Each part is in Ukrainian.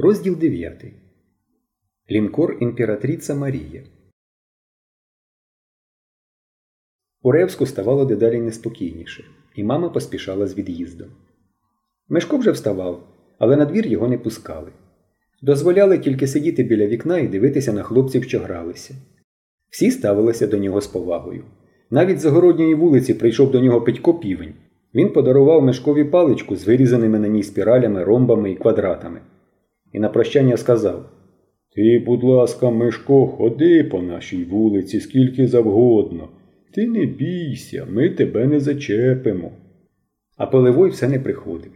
Розділ 9. Лінкор імператриця Марія. У Ревську ставало дедалі неспокійніше, і мама поспішала з від'їздом. Мешко вже вставав, але на двір його не пускали. Дозволяли тільки сидіти біля вікна і дивитися на хлопців, що гралися. Всі ставилися до нього з повагою. Навіть з загородньої вулиці прийшов до нього Петько півень. Він подарував мешкові паличку з вирізаними на ній спіралями, ромбами і квадратами. І на прощання сказав Ти, будь ласка, Мишко, ходи по нашій вулиці скільки завгодно. Ти не бійся, ми тебе не зачепимо. А Поливой все не приходив.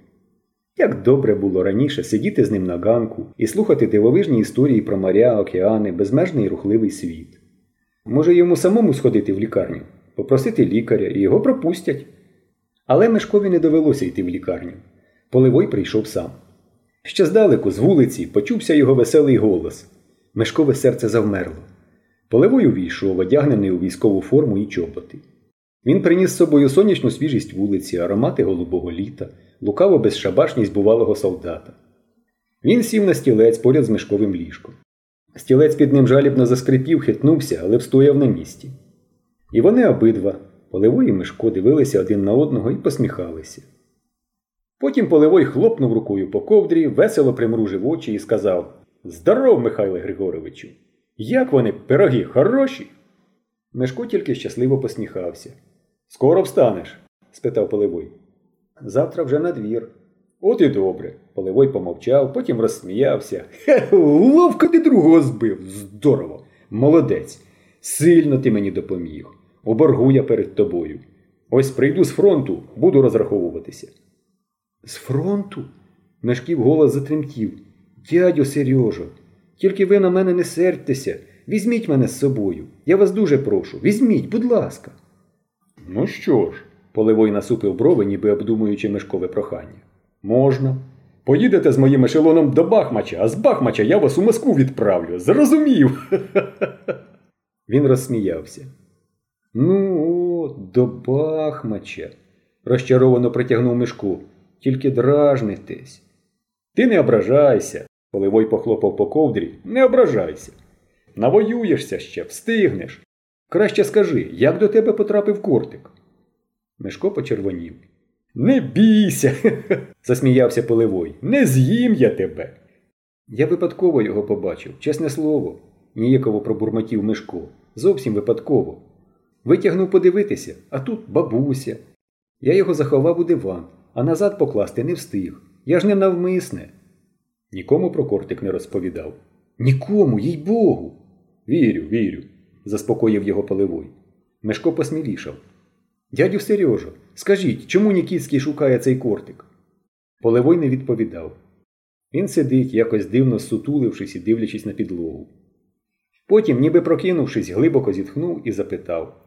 Як добре було раніше сидіти з ним на ганку і слухати дивовижні історії про моря, океани, безмежний рухливий світ. Може, йому самому сходити в лікарню, попросити лікаря і його пропустять. Але Мешкові не довелося йти в лікарню. Поливой прийшов сам. Ще здалеку, з вулиці, почувся його веселий голос. Мешкове серце завмерло. Поливой увійшов, одягнений у військову форму і чоботи. Він приніс з собою сонячну свіжість вулиці, аромати голубого літа, лукаво безшабашність бувалого солдата. Він сів на стілець поряд з мешковим ліжком. Стілець під ним жалібно заскрипів, хитнувся, але встояв на місці. І вони обидва, Поливой і Мишко, дивилися один на одного і посміхалися. Потім Поливой хлопнув рукою по ковдрі, весело примружив очі і сказав Здоров, Михайле Григоровичу! Як вони, пироги, хороші? Мишко тільки щасливо посміхався. Скоро встанеш? спитав Поливой. Завтра вже на двір. От і добре. Поливой помовчав, потім розсміявся. Хе, ловко ти другого збив. Здорово. Молодець. Сильно ти мені допоміг. У боргу я перед тобою. Ось прийду з фронту, буду розраховуватися. З фронту? Мешків голос затремтів. Дядю Сережо, тільки ви на мене не сердьтеся. Візьміть мене з собою. Я вас дуже прошу. Візьміть, будь ласка. Ну що ж, Поливой насупив брови, ніби обдумуючи мешкове прохання. Можна. Поїдете з моїм ешелоном до Бахмача, а з Бахмача я вас у Москву відправлю. Зрозумів. Він розсміявся. Ну, от, до Бахмача, розчаровано притягнув мишку. Тільки дражнитесь. Ти не ображайся, Поливой похлопав по ковдрі. Не ображайся. Навоюєшся ще, встигнеш. Краще скажи, як до тебе потрапив кортик? Мишко почервонів. Не бійся, засміявся Поливой. Не з'їм я тебе. Я випадково його побачив, чесне слово, ніяково пробурмотів Мишко. Зовсім випадково. Витягнув подивитися, а тут бабуся. Я його заховав у диван, а назад покласти не встиг. Я ж не навмисне. Нікому про кортик не розповідав. Нікому, їй богу. Вірю, вірю, заспокоїв його Поливой. Мешко посмілішав. Дядю Сережо, скажіть, чому Нікітський шукає цей кортик? Поливой не відповідав. Він сидить, якось дивно сутулившись і дивлячись на підлогу. Потім, ніби прокинувшись, глибоко зітхнув і запитав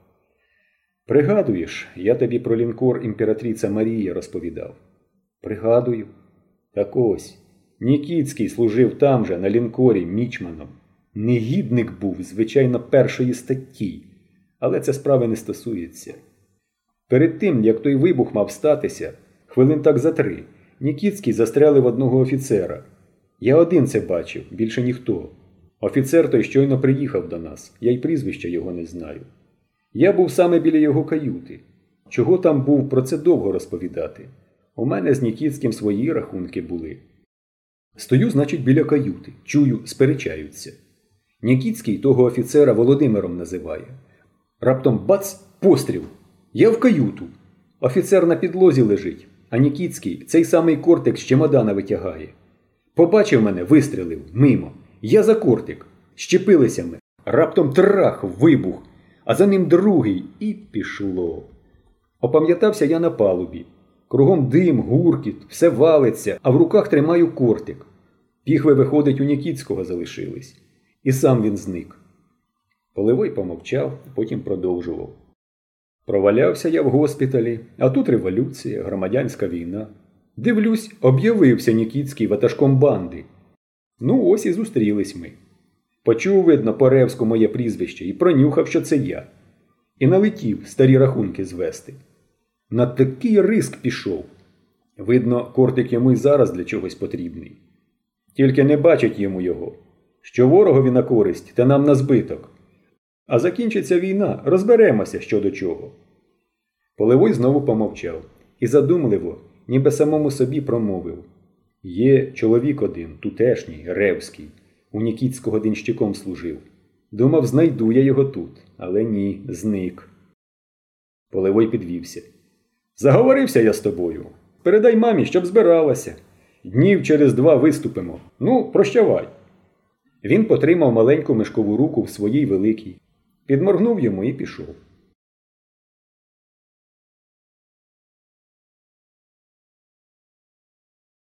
Пригадуєш, я тобі про лінкор імператриця Марія розповідав. Пригадую. Так ось, Нікітський служив там же, на лінкорі, мічманом. Негідник був, звичайно, першої статті, але це справи не стосується. Перед тим, як той вибух мав статися, хвилин так за три, Нікітський застрелив одного офіцера. Я один це бачив, більше ніхто. Офіцер той щойно приїхав до нас, я й прізвища його не знаю. Я був саме біля його каюти. Чого там був, про це довго розповідати. У мене з Нікітським свої рахунки були. Стою, значить, біля каюти. Чую, сперечаються. Нікітський того офіцера Володимиром називає. Раптом бац, постріл. Я в каюту. Офіцер на підлозі лежить, а Нікітський цей самий кортик з чемодана витягає. Побачив мене, вистрілив, мимо. Я за кортик. Щепилися ми. Раптом трах, вибух, а за ним другий і пішло. Опам'ятався я на палубі. Кругом дим, гуркіт, все валиться, а в руках тримаю кортик. Піхви, виходить, у Нікітського залишились. І сам він зник. Поливой помовчав, потім продовжував. Провалявся я в госпіталі, а тут революція, громадянська війна. Дивлюсь, об'явився Нікітський ватажком банди. Ну, ось і зустрілись ми. Почув, видно, по Ревську моє прізвище і пронюхав, що це я. І налетів старі рахунки звести. На такий риск пішов. Видно, кортик йому й зараз для чогось потрібний. Тільки не бачить йому його, що ворогові на користь та нам на збиток. А закінчиться війна, розберемося що до чого. Полевой знову помовчав і задумливо, ніби самому собі промовив Є чоловік один, тутешній, ревський, у Нікітського денщиком служив. Думав, знайду я його тут, але ні, зник. Полевой підвівся. Заговорився я з тобою. Передай мамі, щоб збиралася. Днів через два виступимо. Ну, прощавай. Він потримав маленьку мишкову руку в своїй великій, підморгнув йому і пішов.